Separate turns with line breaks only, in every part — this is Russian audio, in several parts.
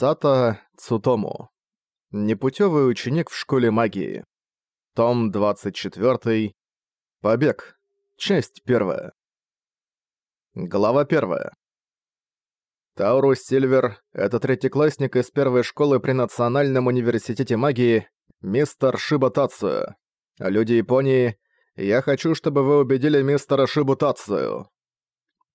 Сата Цутому. Непутевый ученик в школе магии. Том 24. Побег. Часть 1. Глава 1. Таурус Сильвер — это третьеклассник из первой школы при Национальном университете магии, мистер Шиба Тацию. Люди Японии, я хочу, чтобы вы убедили мистера Шибу Тацию.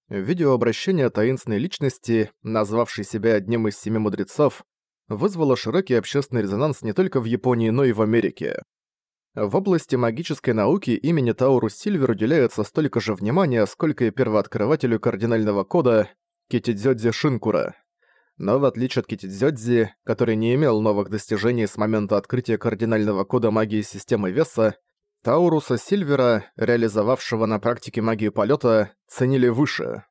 Видеообращение таинственной личности, назвавшей себя одним из семи мудрецов, вызвало широкий общественный резонанс не только в Японии, но и в Америке. В области магической науки имени Таурус Сильвер уделяется столько же внимания, сколько и первооткрывателю кардинального кода Китидзёдзи Шинкура. Но в отличие от Китидзёдзи, который не имел новых достижений с момента открытия кардинального кода магии системы веса, Тауруса Сильвера, реализовавшего на практике магию полета, ценили выше.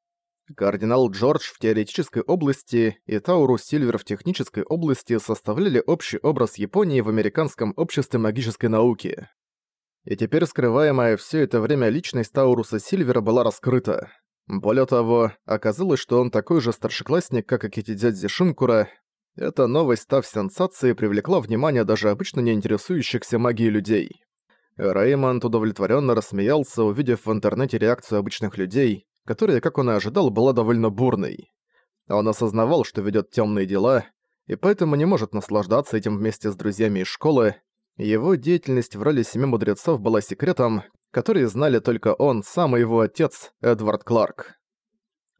Кардинал Джордж в теоретической области и Таурус Сильвер в технической области составляли общий образ Японии в американском обществе магической науки. И теперь скрываемая все это время личность Тауруса Сильвера была раскрыта. Более того, оказалось, что он такой же старшеклассник, как и Китидзядзи Шинкура. Эта новость, став сенсацией, привлекла внимание даже обычно не интересующихся магией людей. Реймонд удовлетворенно рассмеялся, увидев в интернете реакцию обычных людей, которая, как он и ожидал, была довольно бурной. Он осознавал, что ведет темные дела, и поэтому не может наслаждаться этим вместе с друзьями из школы. Его деятельность в роли семи мудрецов была секретом, который знали только он, сам и его отец, Эдвард Кларк.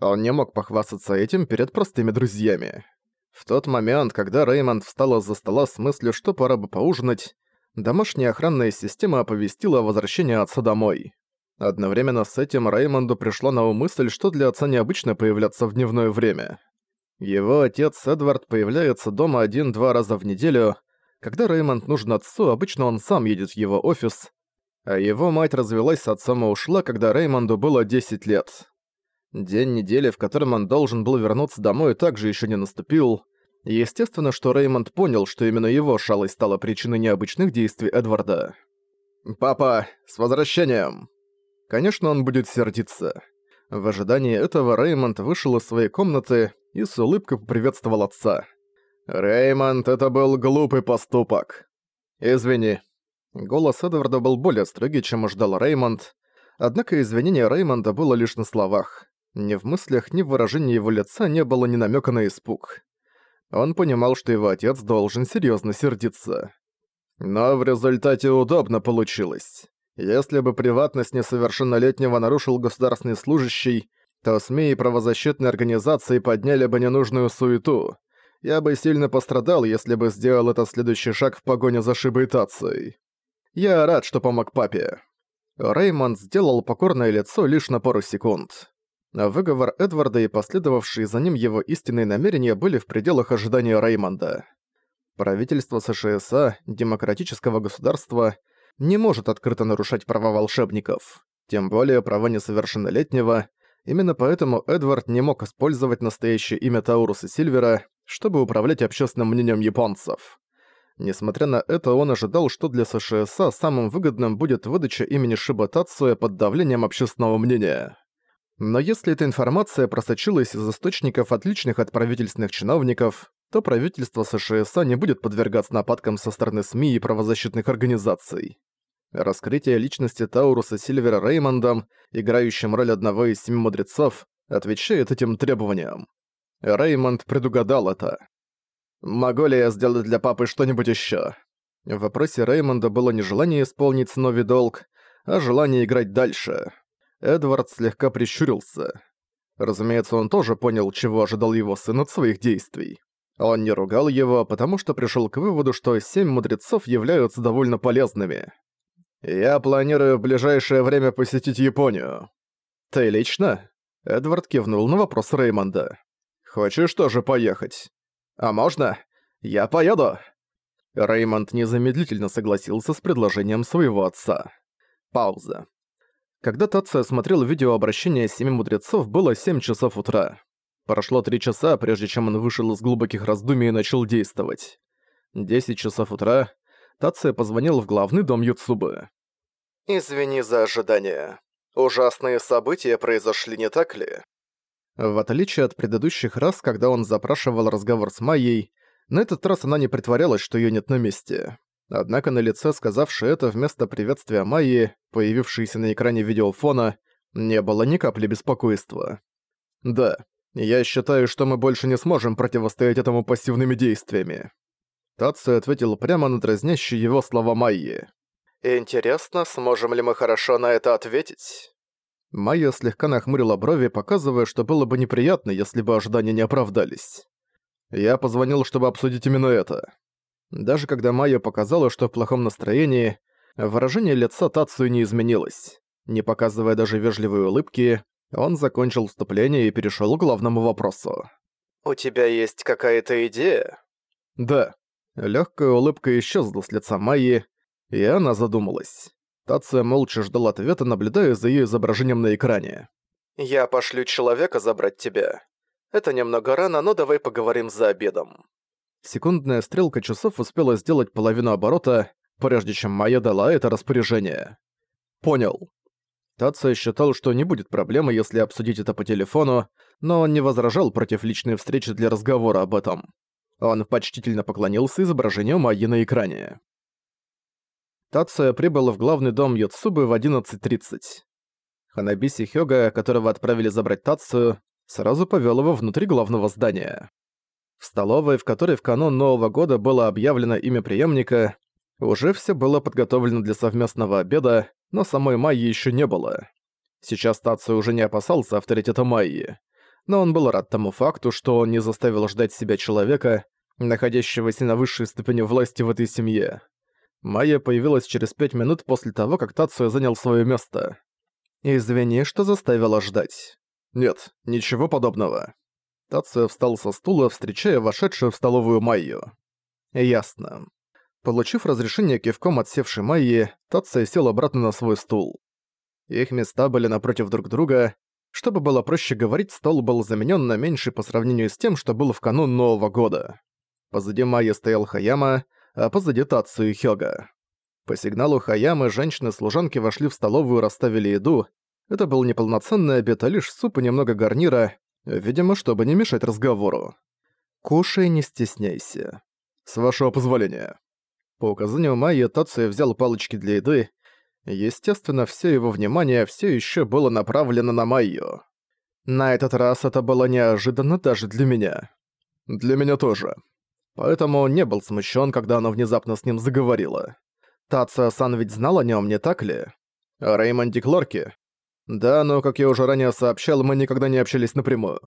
Он не мог похвастаться этим перед простыми друзьями. В тот момент, когда Реймонд встал из-за стола с мыслью, что пора бы поужинать, домашняя охранная система оповестила о возвращении отца домой. Одновременно с этим Реймонду пришло на ум мысль, что для отца необычно появляться в дневное время. Его отец Эдвард появляется дома один-два раза в неделю. Когда Реймонд нужен отцу, обычно он сам едет в его офис, а его мать развелась с отцом и ушла, когда Реймонду было 10 лет. День недели, в котором он должен был вернуться домой, также еще не наступил, Естественно, что Реймонд понял, что именно его шалость стала причиной необычных действий Эдварда. «Папа, с возвращением!» Конечно, он будет сердиться. В ожидании этого Реймонд вышел из своей комнаты и с улыбкой поприветствовал отца. «Реймонд, это был глупый поступок. Извини». Голос Эдварда был более строгий, чем ожидал Реймонд, однако извинение Реймонда было лишь на словах. Ни в мыслях, ни в выражении его лица не было ни намека на испуг. Он понимал, что его отец должен серьезно сердиться. Но в результате удобно получилось. Если бы приватность несовершеннолетнего нарушил государственный служащий, то СМИ и правозащитные организации подняли бы ненужную суету. Я бы сильно пострадал, если бы сделал этот следующий шаг в погоне за шибайтацией. Я рад, что помог папе. Реймонд сделал покорное лицо лишь на пару секунд. Выговор Эдварда и последовавшие за ним его истинные намерения были в пределах ожидания Реймонда. Правительство США, демократического государства, не может открыто нарушать права волшебников, тем более права несовершеннолетнего, именно поэтому Эдвард не мог использовать настоящее имя Тауруса Сильвера, чтобы управлять общественным мнением японцев. Несмотря на это, он ожидал, что для США самым выгодным будет выдача имени Шиба Тацуя под давлением общественного мнения. Но если эта информация просочилась из источников, отличных от правительственных чиновников, то правительство США не будет подвергаться нападкам со стороны СМИ и правозащитных организаций. Раскрытие личности Тауруса Сильвера Реймондом, играющим роль одного из семи мудрецов, отвечает этим требованиям. Реймонд предугадал это. «Могу ли я сделать для папы что-нибудь ещё?» В вопросе Реймонда было не желание исполнить новый долг, а желание играть дальше. Эдвард слегка прищурился. Разумеется, он тоже понял, чего ожидал его сын от своих действий. Он не ругал его, потому что пришел к выводу, что семь мудрецов являются довольно полезными. «Я планирую в ближайшее время посетить Японию». «Ты лично?» Эдвард кивнул на вопрос Реймонда. «Хочешь тоже поехать?» «А можно? Я поеду!» Реймонд незамедлительно согласился с предложением своего отца. Пауза. Когда Татсо смотрел видеообращение семи мудрецов, было 7 часов утра. Прошло 3 часа, прежде чем он вышел из глубоких раздумий и начал действовать. 10 часов утра Тация позвонил в главный дом Юцубы. «Извини за ожидание. Ужасные события произошли, не так ли?» В отличие от предыдущих раз, когда он запрашивал разговор с Майей, На этот раз она не притворялась, что её нет на месте. Однако на лице, сказавшей это вместо приветствия Майи, появившейся на экране видеофона, не было ни капли беспокойства. «Да, я считаю, что мы больше не сможем противостоять этому пассивными действиями». Тацию ответил прямо на дразнящие его слова Майи. «Интересно, сможем ли мы хорошо на это ответить?» Майя слегка нахмурила брови, показывая, что было бы неприятно, если бы ожидания не оправдались. Я позвонил, чтобы обсудить именно это. Даже когда Майя показала, что в плохом настроении, выражение лица Тацию не изменилось. Не показывая даже вежливой улыбки, он закончил вступление и перешёл к главному вопросу. «У тебя есть какая-то идея?» «Да». Лёгкая улыбка исчезла с лица Майи, и она задумалась. Тация молча ждал ответа, наблюдая за её изображением на экране. «Я пошлю человека забрать тебя. Это немного рано, но давай поговорим за обедом». Секундная стрелка часов успела сделать половину оборота, прежде чем Майя дала это распоряжение. «Понял». Тация считал, что не будет проблемы, если обсудить это по телефону, но он не возражал против личной встречи для разговора об этом. Он почтительно поклонился изображению Майи на экране. Тация прибыла в главный дом Йоцубы в 11.30. Ханабиси Хёга, которого отправили забрать Тацию, сразу повёл его внутрь главного здания. В столовой, в которой в канун Нового года было объявлено имя преемника, уже всё было подготовлено для совместного обеда, но самой Майи ещё не было. Сейчас Тацию уже не опасался авторитета Майи, но он был рад тому факту, что он не заставил ждать себя человека, находящегося на высшей ступени власти в этой семье. Майя появилась через пять минут после того, как Тацию занял своё место. «Извини, что заставила ждать». «Нет, ничего подобного». Тация встал со стула, встречая вошедшую в столовую Майю. «Ясно». Получив разрешение кивком от севшей Майи, Тация сел обратно на свой стул. Их места были напротив друг друга. Чтобы было проще говорить, стол был заменен на меньший по сравнению с тем, что был в канун Нового года. Позади Майи стоял Хаяма, а позади Тацию Хёга. По сигналу Хаямы женщины-служанки вошли в столовую и расставили еду, это был не полноценный обед, а лишь суп и немного гарнира, видимо, чтобы не мешать разговору. «Кушай, не стесняйся. С вашего позволения». По указанию Майи Тация взял палочки для еды. Естественно, все его внимание все еще было направлено на Майю. На этот раз это было неожиданно даже для меня. Для меня тоже. Поэтому он не был смущен, когда она внезапно с ним заговорила. Тация-сан ведь знал о нем, не так ли? О Реймонде? Да, но, как я уже ранее сообщал, мы никогда не общались напрямую.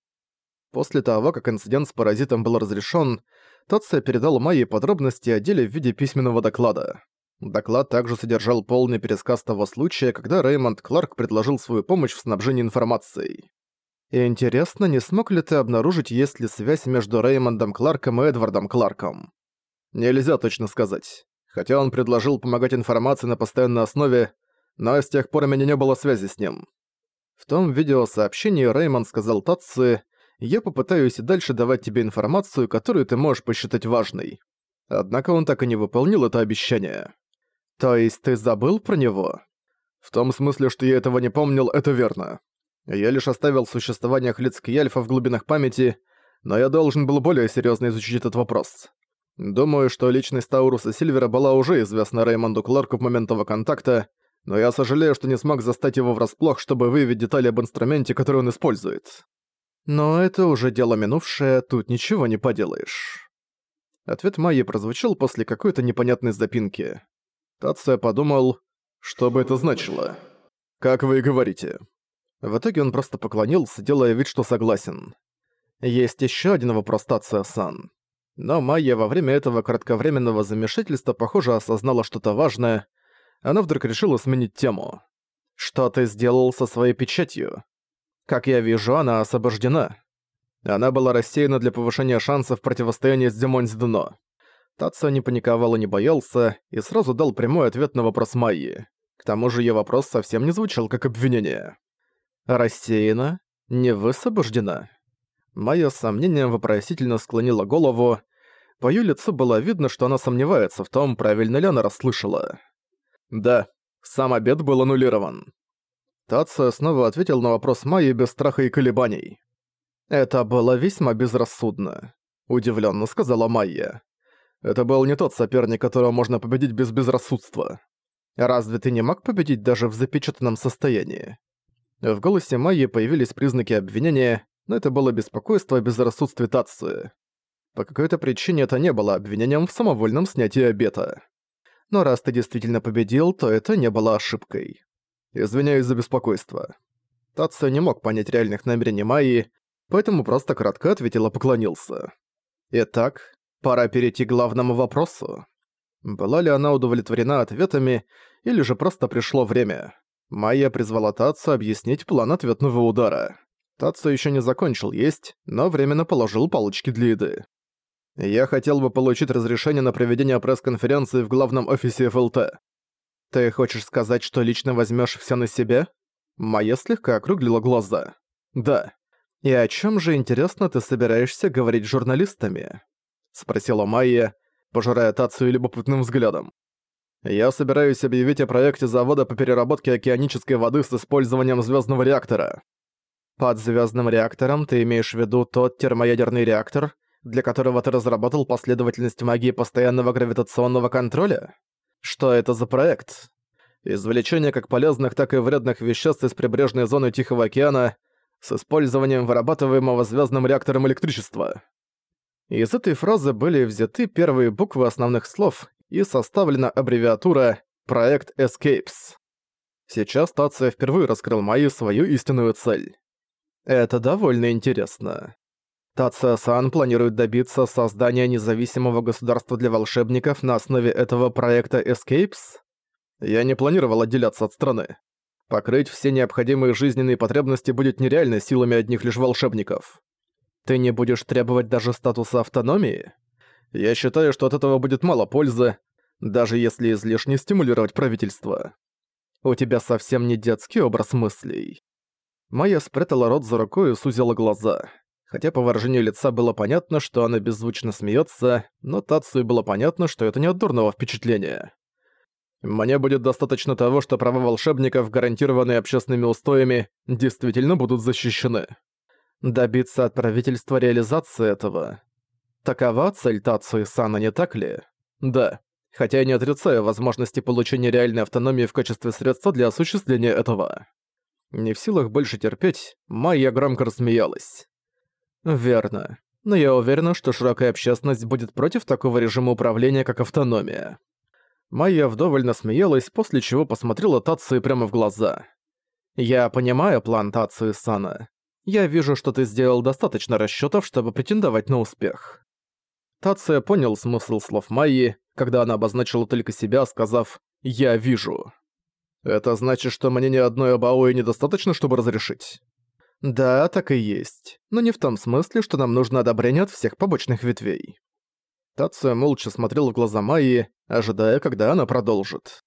После того, как инцидент с паразитом был разрешен, Тация передал Майе подробности о деле в виде письменного доклада. Доклад также содержал полный пересказ того случая, когда Реймонд Кларк предложил свою помощь в снабжении информацией. Интересно, не смог ли ты обнаружить, есть ли связь между Реймондом Кларком и Эдвардом Кларком? Нельзя точно сказать. Хотя он предложил помогать информации на постоянной основе, но с тех пор у меня не было связи с ним. В том видеосообщении Реймон сказал Татсу, «Я попытаюсь и дальше давать тебе информацию, которую ты можешь посчитать важной». Однако он так и не выполнил это обещание. «То есть ты забыл про него?» «В том смысле, что я этого не помнил, это верно. Я лишь оставил существование Хлицки Альфа в глубинах памяти, но я должен был более серьезно изучить этот вопрос. Думаю, что личность Тауруса Сильвера была уже известна Реймонду Кларку в момент его контакта, но я сожалею, что не смог застать его врасплох, чтобы выявить детали об инструменте, который он использует. Но это уже дело минувшее, тут ничего не поделаешь. Ответ Майи прозвучал после какой-то непонятной запинки. Тация подумал, что бы это значило. «Как вы и говорите». В итоге он просто поклонился, делая вид, что согласен. Есть еще один вопрос, Тация-сан. Но Майя во время этого кратковременного замешательства, похоже, осознала что-то важное, она вдруг решила сменить тему. «Что ты сделал со своей печатью?» «Как я вижу, она освобождена». Она была рассеяна для повышения шансов противостояния с Демонздено. Татсо не паниковал и не боялся, и сразу дал прямой ответ на вопрос Майи. К тому же ее вопрос совсем не звучал как обвинение. «Рассеяна? Не высвобождена?» Майя с сомнением вопросительно склонила голову. По её лицу было видно, что она сомневается в том, правильно ли она расслышала. Да, сам обед был аннулирован. Тация снова ответил на вопрос Майи без страха и колебаний. Это было весьма безрассудно. — удивленно сказала Майя. «Это был не тот соперник, которого можно победить без безрассудства. Разве ты не мог победить даже в запечатанном состоянии?» В голосе Майи появились признаки обвинения, но это было беспокойство о безрассудстве Татсу. По какой-то причине это не было обвинением в самовольном снятии обета. Но раз ты действительно победил, то это не было ошибкой. Извиняюсь за беспокойство. Татсу не мог понять реальных намерений Майи, поэтому просто кратко ответил и поклонился. Итак, пора перейти к главному вопросу. Была ли она удовлетворена ответами, или же просто пришло время? Майя призвала Татсу объяснить план ответного удара. Татсу еще не закончил есть, но временно положил палочки для еды. «Я хотел бы получить разрешение на проведение пресс-конференции в главном офисе ФЛТ. Ты хочешь сказать, что лично возьмешь все на себя?» Майя слегка округлила глаза. «Да. И о чем же, интересно, ты собираешься говорить с журналистами?» Спросила Майя, пожирая Тацию любопытным взглядом. «Я собираюсь объявить о проекте завода по переработке океанической воды с использованием звездного реактора. Под звездным реактором ты имеешь в виду тот термоядерный реактор, для которого ты разработал последовательность магии постоянного гравитационного контроля? Что это за проект? Извлечение как полезных, так и вредных веществ из прибрежной зоны Тихого океана с использованием вырабатываемого звездным реактором электричества. Из этой фразы были взяты первые буквы основных слов и составлена аббревиатура «Проект Escapes». Сейчас Тация впервые раскрыл Майю свою истинную цель. Это довольно интересно. Тация-сан планирует добиться создания независимого государства для волшебников на основе этого проекта Escapes? Я не планировал отделяться от страны. Покрыть все необходимые жизненные потребности будет нереально силами одних лишь волшебников. Ты не будешь требовать даже статуса автономии? Я считаю, что от этого будет мало пользы, даже если излишне стимулировать правительство. У тебя совсем не детский образ мыслей. Майя спрятала рот за рукой и сузила глаза. Хотя по выражению лица было понятно, что она беззвучно смеется, но Тацию было понятно, что это не от дурного впечатления. Мне будет достаточно того, что права волшебников, гарантированные общественными устоями, действительно будут защищены. Добиться от правительства реализации этого. Такова цель Тацию Сана, не так ли? Да. Хотя я не отрицаю возможности получения реальной автономии в качестве средства для осуществления этого. Не в силах больше терпеть, Майя громко рассмеялась. Верно. Но я уверена, что широкая общественность будет против такого режима управления, как автономия. Майя вдоволь насмеялась, после чего посмотрела Тацию прямо в глаза. «Я понимаю план Тацию Сана. Я вижу, что ты сделал достаточно расчётов, чтобы претендовать на успех». Тация понял смысл слов Майи, когда она обозначила только себя, сказав «я вижу». Это значит, что мнение одной об Аои недостаточно, чтобы разрешить? Да, так и есть. Но не в том смысле, что нам нужно одобрение от всех побочных ветвей. Тация молча смотрел в глаза Майи, ожидая, когда она продолжит.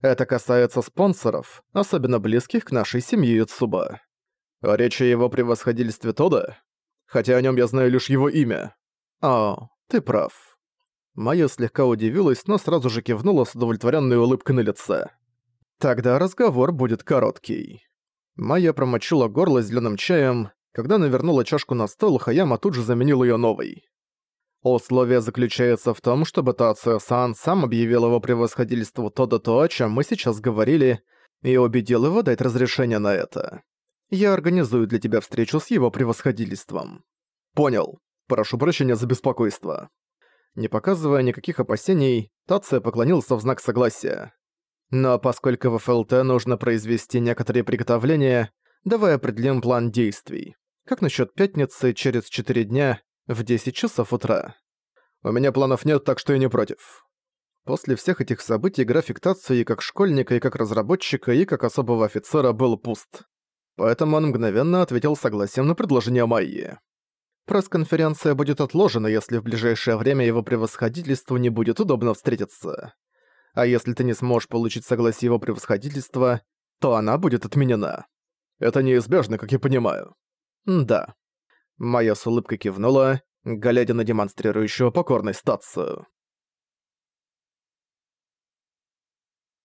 Это касается спонсоров, особенно близких к нашей семье Юцуба. А речь о его превосходительстве Тода? Хотя о нем я знаю лишь его имя. О, ты прав. Майя слегка удивилась, но сразу же кивнула с удовлетворенной улыбкой на лице. Тогда разговор будет короткий. Майя промочила горло зеленым чаем. Когда навернула чашку на стол, Хаяма тут же заменил ее новой. Условие заключается в том, чтобы Тацио-сан сам объявил его превосходительству то да то, о чем мы сейчас говорили, и убедил его дать разрешение на это. Я организую для тебя встречу с его превосходительством. Понял. Прошу прощения за беспокойство. Не показывая никаких опасений, Тация поклонился в знак согласия. Но поскольку в ФЛТ нужно произвести некоторые приготовления, давай определим план действий. Как насчет пятницы через 4 дня в 10 часов утра? У меня планов нет, так что я не против. После всех этих событий график Тацу и как школьника, и как разработчика, и как особого офицера был пуст. Поэтому он мгновенно ответил согласием на предложение Майи. Пресс-конференция будет отложена, если в ближайшее время его превосходительству не будет удобно встретиться а если ты не сможешь получить согласие его превосходительства, то она будет отменена. Это неизбежно, как я понимаю. Да. Майя с улыбкой кивнула, глядя на демонстрирующего покорность стацию.